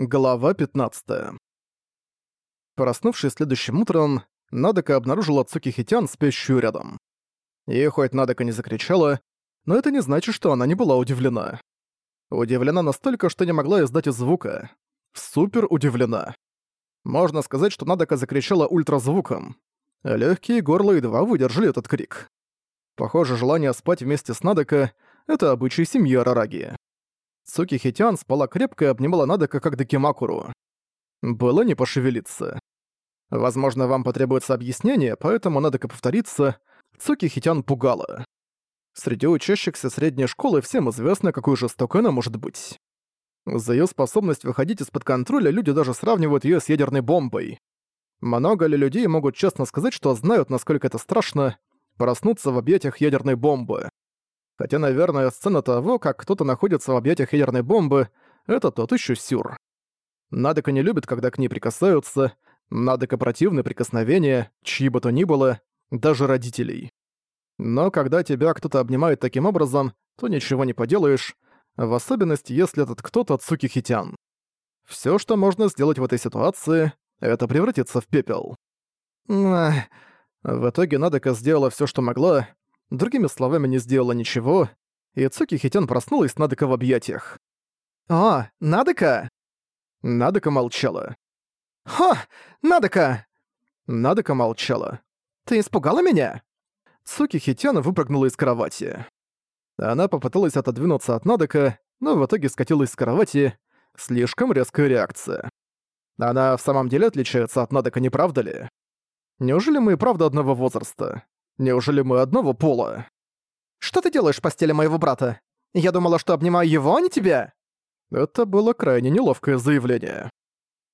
Глава 15. Проснувшись следующим утром, Надека обнаружила Цуки Хитян спящую рядом. И хоть Надека не закричала, но это не значит, что она не была удивлена. Удивлена настолько, что не могла издать звука. Супер удивлена. Можно сказать, что Надека закричала ультразвуком. Легкие горла едва выдержали этот крик. Похоже, желание спать вместе с Надека — это обычай семьи Арараги. Цуки Хитян спала крепко и обнимала Надека как Декимакуру. Было не пошевелиться. Возможно, вам потребуется объяснение, поэтому Надека повториться. Цуки Хитян пугала. Среди учащихся средней школы всем известно, какой жестокой она может быть. За её способность выходить из-под контроля люди даже сравнивают её с ядерной бомбой. Много ли людей могут честно сказать, что знают, насколько это страшно, проснуться в объятиях ядерной бомбы? Хотя, наверное, сцена того, как кто-то находится в объятиях ядерной бомбы, это тот еще сюр. Надека не любит, когда к ней прикасаются, Надека противны прикосновения, чьи бы то ни было, даже родителей. Но когда тебя кто-то обнимает таким образом, то ничего не поделаешь, в особенности, если этот кто-то Цуки Хитян. Всё, что можно сделать в этой ситуации, это превратиться в пепел. В итоге Надека сделала всё, что могла, другими словами не сделала ничего, и Цуки Хитян проснулась с Надека в объятиях. «О, Надека!» Надека молчала. «Ха! Надека!» Надека молчала. «Ты испугала меня?» Цуки Хитян выпрыгнула из кровати. Она попыталась отодвинуться от Надека, но в итоге скатилась с кровати. Слишком резкая реакция. Она в самом деле отличается от Надека, не правда ли? Неужели мы и правда одного возраста? Неужели мы одного пола? Что ты делаешь в постели моего брата? Я думала, что обнимаю его, а не тебя. Это было крайне неловкое заявление.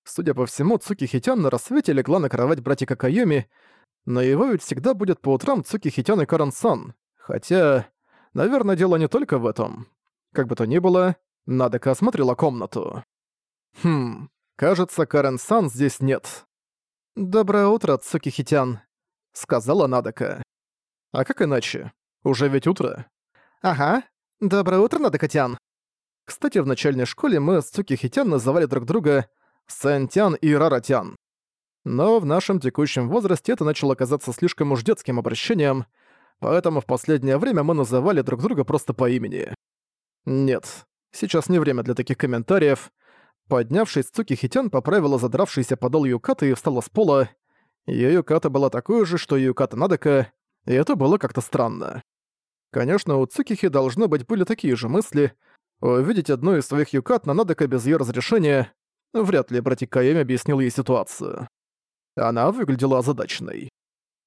Судя по всему, Цуки Хитян на рассвете легла на кровать братика Кайоми, но его ведь всегда будет по утрам Цуки Хитян и Каран-сан. Хотя, наверное, дело не только в этом. Как бы то ни было, Надека осмотрела комнату. Хм, кажется, Карен-сан здесь нет. «Доброе утро, Цуки Хитян», — сказала Надека. А как иначе? Уже ведь утро. Ага. Доброе утро, Надокотян. Кстати, в начальной школе мы с Цуки Хитян называли друг друга Сэнтян и Раратян. Но в нашем текущем возрасте это начало казаться слишком уж детским обращением, поэтому в последнее время мы называли друг друга просто по имени. Нет, сейчас не время для таких комментариев. Поднявшись, Цуки Хитян поправила задравшийся подол Юката и встала с пола. Её Юката была такой же, что и Юката Надека, и это было как-то странно. Конечно, у Цукихи должно быть были такие же мысли. Увидеть одну из своих юкат на Надека без её разрешения вряд ли братик Каэми объяснил ей ситуацию. Она выглядела озадаченной.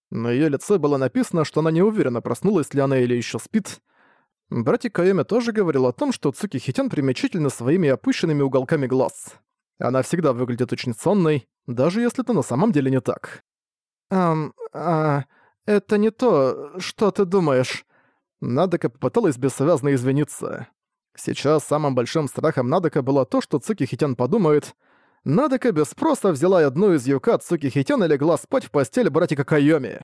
На её лице было написано, что она не уверена, проснулась ли она или ещё спит. Братик Каэми тоже говорил о том, что Цуки Хитян примечательна своими опущенными уголками глаз. Она всегда выглядит очень сонной, даже если это на самом деле не так. «Эм, а...» «Это не то, что ты думаешь». Надека попыталась бессвязно извиниться. Сейчас самым большим страхом Надека было то, что Цуки Хитян подумает. Надека без спроса взяла одну из юка Цуки Хитян и легла спать в постель братика Кайоми.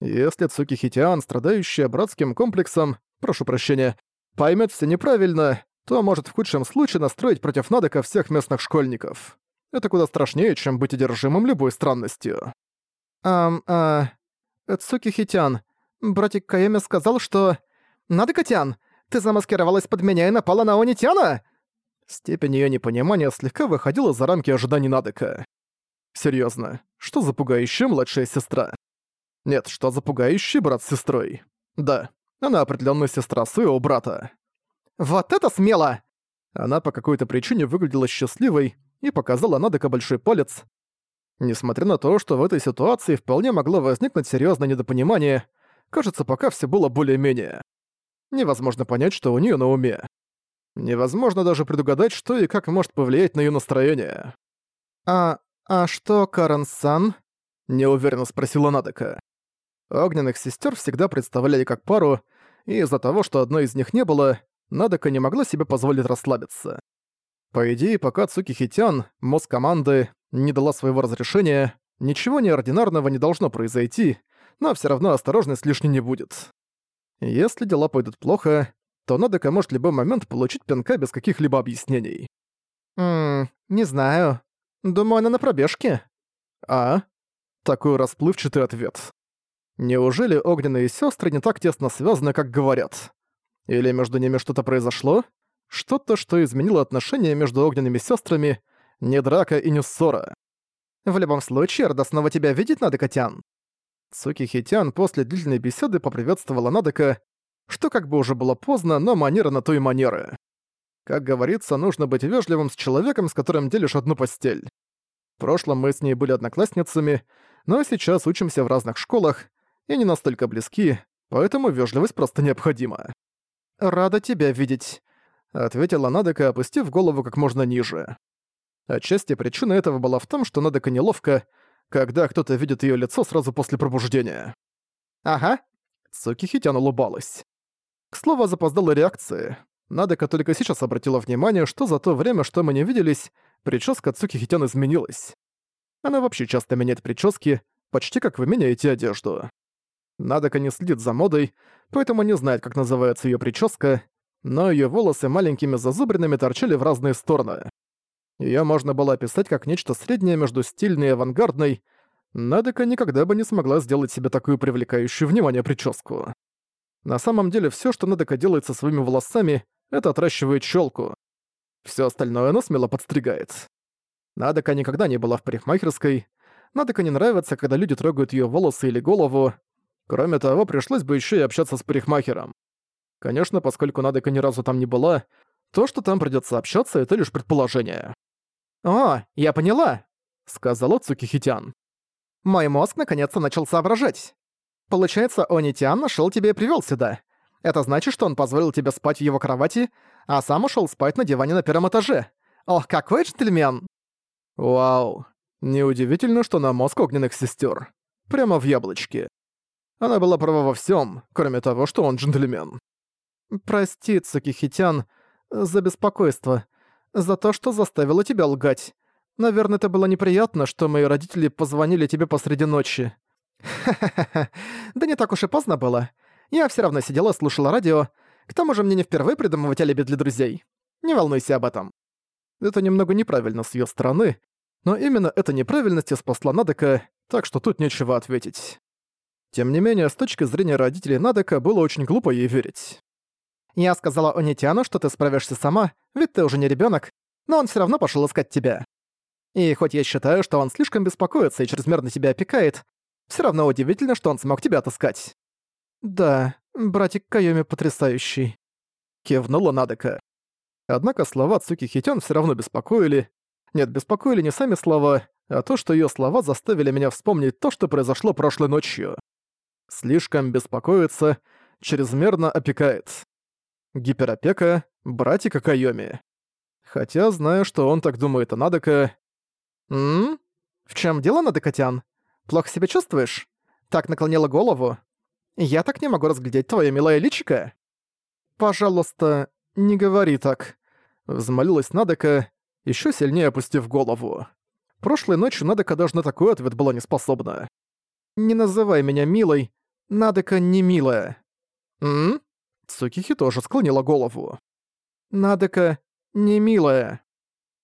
Если Цуки Хитян, страдающая братским комплексом, прошу прощения, поймет все неправильно, то может в худшем случае настроить против Надека всех местных школьников. Это куда страшнее, чем быть одержимым любой странностью. «Ам, а... Цуки Хитян, братик Каэми сказал, что... Надо, Котян, ты замаскировалась под меня и напала на Онитяна?» Степень её непонимания слегка выходила за рамки ожиданий Надека. Серьёзно, что за пугающая младшая сестра? Нет, что за пугающий брат с сестрой? Да, она определённо сестра своего брата. «Вот это смело!» Она по какой-то причине выглядела счастливой и показала Надека большой палец, Несмотря на то, что в этой ситуации вполне могло возникнуть серьезное недопонимание, кажется, пока все было более-менее. Невозможно понять, что у нее на уме. Невозможно даже предугадать, что и как может повлиять на ее настроение. «А... а что, Карен-сан?» — неуверенно спросила Надека. Огненных сестер всегда представляли как пару, и из-за того, что одной из них не было, Надека не могла себе позволить расслабиться. По идее, пока Цуки Хитян, мозг команды, не дала своего разрешения, ничего неординарного не должно произойти, но все равно осторожность лишней не будет. Если дела пойдут плохо, то Надека может в любой момент получить пинка без каких-либо объяснений. «Ммм, «Не знаю. Думаю, она на пробежке». «А?» Такой расплывчатый ответ. Неужели огненные сестры не так тесно связаны, как говорят? Или между ними что-то произошло? Что-то, что изменило отношения между огненными сестрами, не драка и не ссора. В любом случае, Эрда снова тебя видеть надо, Котян. Цуки Хитян после длительной беседы поприветствовала Надека, что как бы уже было поздно, но манера на то и манеры. Как говорится, нужно быть вежливым с человеком, с которым делишь одну постель. В прошлом мы с ней были одноклассницами, но сейчас учимся в разных школах и не настолько близки, поэтому вежливость просто необходима. «Рада тебя видеть», — ответила Надека, опустив голову как можно ниже. Отчасти причина этого была в том, что Надека неловко, когда кто-то видит её лицо сразу после пробуждения. «Ага», — Цуки Хитян улыбалась. К слову о запоздалой реакции. Надека только сейчас обратила внимание, что за то время, что мы не виделись, прическа Цуки Хитян изменилась. Она вообще часто меняет прически, почти как вы меняете одежду. Надека не следит за модой, поэтому не знает, как называется её прическа, но её волосы маленькими зазубринами торчали в разные стороны. Её можно было описать как нечто среднее между стильной и авангардной, Надека никогда бы не смогла сделать себе такую привлекающую внимание прическу. На самом деле всё, что Надека делает со своими волосами, это отращивает чёлку. Всё остальное она смело подстригает. Надека никогда не была в парикмахерской. Надека не нравится, когда люди трогают её волосы или голову. Кроме того, пришлось бы ещё и общаться с парикмахером. Конечно, поскольку Надека ни разу там не была, то, что там придётся общаться, это лишь предположение. «О, я поняла», — сказала Цукихитян. «Мой мозг наконец-то начал соображать. Получается, Онитян нашел тебя и привел сюда. Это значит, что он позволил тебе спать в его кровати, а сам ушел спать на диване на первом этаже. Ох, какой джентльмен!» Вау. Неудивительно, что на мозг огненных сестер. Прямо в яблочке. Она была права во всем, кроме того, что он джентльмен. «Прости, Цукихитян, за беспокойство за то, что заставила тебя лгать. Наверное, это было неприятно, что мои родители позвонили тебе посреди ночи. Ха-ха-ха, да не так уж и поздно было. Я все равно сидела, слушала радио. К тому же мне не впервые придумывать алиби для друзей. Не волнуйся об этом. Это немного неправильно с ее стороны, но именно эта неправильность и спасла Надека, так что тут нечего ответить. Тем не менее, с точки зрения родителей Надека было очень глупо ей верить. Я сказала Онитяну, что ты справишься сама, ведь ты уже не ребенок, но он все равно пошел искать тебя. И хоть я считаю, что он слишком беспокоится и чрезмерно тебя опекает, все равно удивительно, что он смог тебя отыскать. Да, братик Кайоми потрясающий. Кивнула Надека. Однако слова Цуки Хитён все равно беспокоили. Нет, беспокоили не сами слова, а то, что ее слова заставили меня вспомнить то, что произошло прошлой ночью. Слишком беспокоится, чрезмерно опекает гиперопека, братика Кайоми. Хотя, знаю, что он так думает о Надека... «М? В чем дело, Надекотян? Плохо себя чувствуешь? Так наклонила голову? Я так не могу разглядеть твое милое личико?» «Пожалуйста, не говори так», — взмолилась Надека, еще сильнее опустив голову. Прошлой ночью Надека даже на такой ответ была не способна. «Не называй меня милой, Надека не милая». «М? Цукихи тоже склонила голову. «Надека не милая».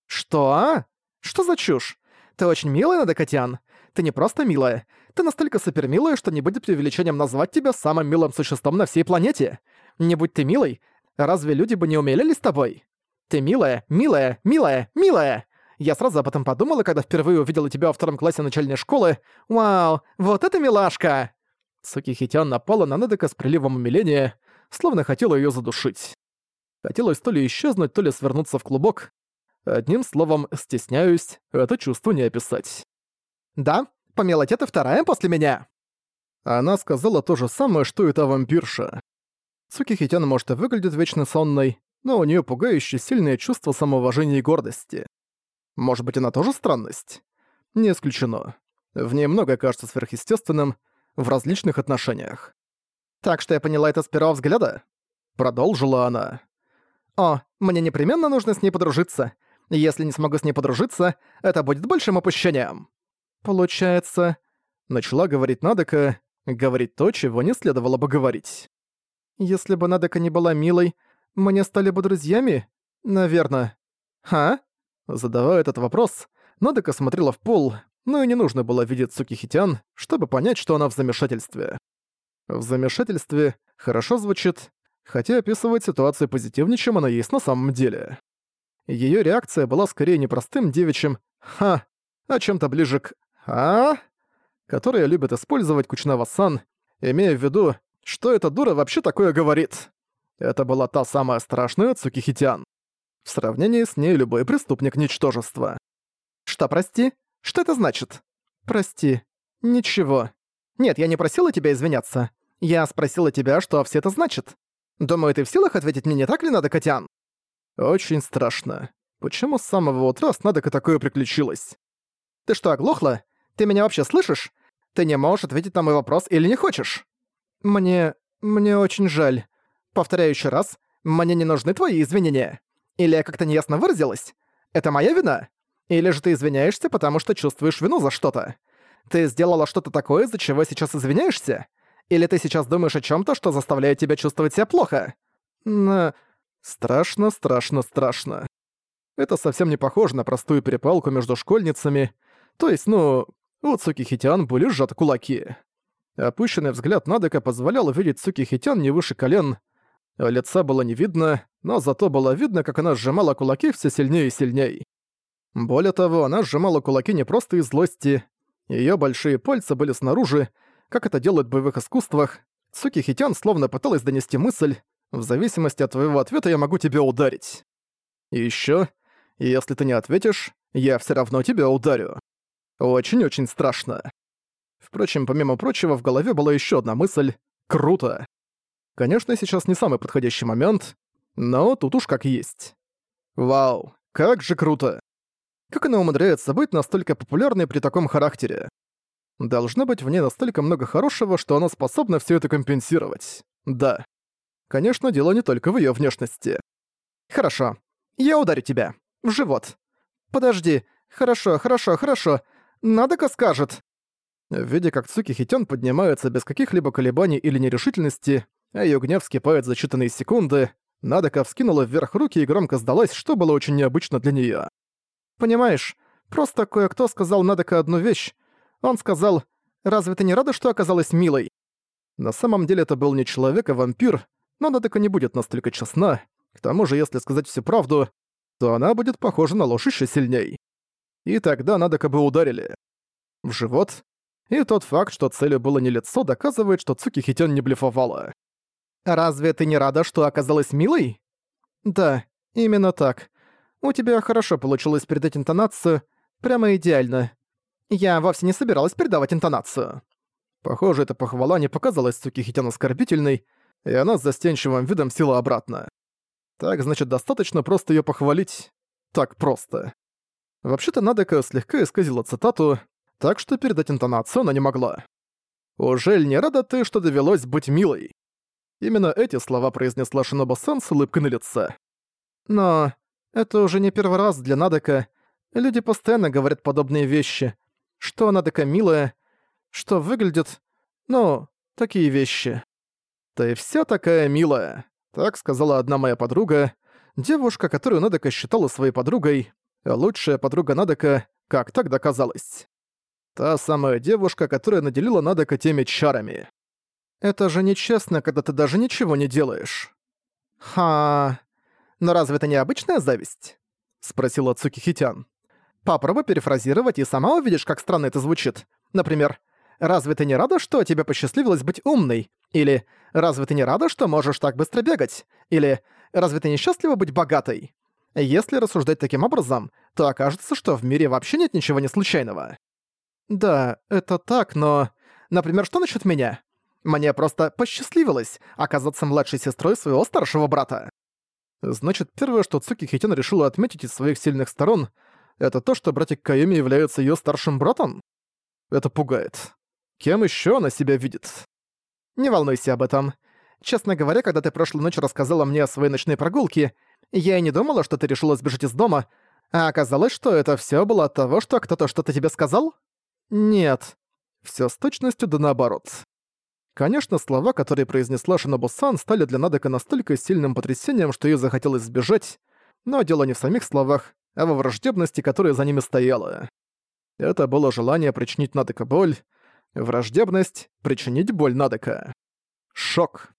«Что? Что за чушь? Ты очень милая, Надекатян. Ты не просто милая. Ты настолько супермилая, что не будет преувеличением назвать тебя самым милым существом на всей планете. Не будь ты милой, разве люди бы не умелили с тобой? Ты милая, милая, милая, милая. Я сразу об этом подумала, когда впервые увидела тебя во втором классе начальной школы. Вау, вот это милашка!» Сукихитян напала на Надека с приливом умиления, словно хотела её задушить. Хотелось то ли исчезнуть, то ли свернуться в клубок. Одним словом, стесняюсь, это чувство не описать. «Да, помелоть это вторая после меня!» Она сказала то же самое, что и та вампирша. Цуки Хитян может и выглядит вечно сонной, но у неё пугающе сильное чувство самоуважения и гордости. Может быть, она тоже странность? Не исключено. В ней многое кажется сверхъестественным в различных отношениях. «Так что я поняла это с первого взгляда?» Продолжила она. «О, мне непременно нужно с ней подружиться. Если не смогу с ней подружиться, это будет большим опущением». «Получается...» Начала говорить Надека, говорить то, чего не следовало бы говорить. «Если бы Надека не была милой, мы не стали бы друзьями? Наверное». «Ха?» Задавая этот вопрос, Надека смотрела в пол, но и не нужно было видеть Цукихитян, чтобы понять, что она в замешательстве. В замешательстве хорошо звучит, хотя описывает ситуацию позитивнее, чем она есть на самом деле. Её реакция была скорее не простым девичьим «ха», а чем-то ближе к «а», которое любит использовать Кучнава-сан, имея в виду, что эта дура вообще такое говорит. Это была та самая страшная Цукихитян. В сравнении с ней любой преступник — ничтожество. «Что, прости? Что это значит?» «Прости. Ничего. Нет, я не просила тебя извиняться. Я спросила тебя, что все это значит. Думаю, ты в силах ответить мне, не так ли надо, Котян?» «Очень страшно. Почему с самого утра с Надока такое приключилось?» «Ты что, оглохла? Ты меня вообще слышишь? Ты не можешь ответить на мой вопрос или не хочешь?» «Мне... мне очень жаль. Повторяю еще раз, мне не нужны твои извинения. Или я как-то неясно выразилась? Это моя вина? Или же ты извиняешься, потому что чувствуешь вину за что-то? Ты сделала что-то такое, из-за чего сейчас извиняешься? Или ты сейчас думаешь о чем то что заставляет тебя чувствовать себя плохо? На... Страшно, страшно, страшно. Это совсем не похоже на простую перепалку между школьницами. То есть, ну, у Цукихитян были сжаты кулаки. Опущенный взгляд Надека позволял увидеть Цукихитян не выше колен. Лица было не видно, но зато было видно, как она сжимала кулаки все сильнее и сильнее. Более того, она сжимала кулаки не просто из злости. Её большие пальцы были снаружи, как это делают в боевых искусствах. Цукихитян словно пыталась донести мысль «В зависимости от твоего ответа я могу тебя ударить». И ещё, если ты не ответишь, я всё равно тебя ударю. Очень-очень страшно. Впрочем, помимо прочего, в голове была ещё одна мысль «Круто». Конечно, сейчас не самый подходящий момент, но тут уж как есть. Вау, как же круто. Как она умудряется быть настолько популярной при таком характере? Должно быть в ней настолько много хорошего, что она способна всё это компенсировать. Да. Конечно, дело не только в её внешности. Хорошо. Я ударю тебя. В живот. Подожди. Хорошо, хорошо, хорошо. Надо-ка скажет. Видя, как Цуки Хитён поднимается без каких-либо колебаний или нерешительности, а её гнев вскипает за считанные секунды, Надека вскинула вверх руки и громко сдалась, что было очень необычно для неё. «Понимаешь, просто кое-кто сказал Надека одну вещь. Он сказал, «Разве ты не рада, что оказалась милой?» На самом деле это был не человек, а вампир, но Надека не будет настолько честна. К тому же, если сказать всю правду, то она будет похожа на ложь ещё сильней. И тогда Надека бы ударили. В живот. И тот факт, что целью было не лицо, доказывает, что Цуки Хитён не блефовала. «Разве ты не рада, что оказалась милой?» «Да, именно так. У тебя хорошо получилось передать интонацию, прямо идеально. Я вовсе не собиралась передавать интонацию». Похоже, эта похвала не показалась Цукихитян оскорбительной, и она с застенчивым видом села обратно. Так, значит, достаточно просто её похвалить. Так просто. Вообще-то Надека слегка исказила цитату, так что передать интонацию она не могла. «Ужель не рада ты, что довелось быть милой?» Именно эти слова произнесла Шиноба-сан с улыбкой на лице. Но это уже не первый раз для Надека. Люди постоянно говорят подобные вещи. Что Надека милая, что выглядит... Ну, такие вещи. «Ты вся такая милая», — так сказала одна моя подруга, девушка, которую Надека считала своей подругой, лучшая подруга Надека, как так доказалось. Та самая девушка, которая наделила Надека теми чарами. Это же нечестно, когда ты даже ничего не делаешь. Ха. Но разве это не обычная зависть? Спросила Цукихитян. Попробуй перефразировать и сама увидишь, как странно это звучит. Например, «Разве ты не рада, что тебе посчастливилось быть умной?» Или «Разве ты не рада, что можешь так быстро бегать?» Или «Разве ты не счастлива быть богатой?» Если рассуждать таким образом, то окажется, что в мире вообще нет ничего не случайного. Да, это так, но... Например, что насчет меня? Мне просто посчастливилось оказаться младшей сестрой своего старшего брата. Значит, первое, что Цуки Хитян решила отметить из своих сильных сторон, это то, что братик Кайоми является её старшим братом? Это пугает. Кем ещё она себя видит? Не волнуйся об этом. Честно говоря, когда ты прошлой ночью рассказала мне о своей ночной прогулке, я и не думала, что ты решила сбежать из дома, а оказалось, что это всё было от того, что кто-то что-то тебе сказал? Нет. Всё с точностью да наоборот. Конечно, слова, которые произнесла Шинобу-сан, стали для Надека настолько сильным потрясением, что ей захотелось сбежать, но дело не в самих словах, а во враждебности, которая за ними стояла. Это было желание причинить Надека боль, враждебность — причинить боль Надека. Шок.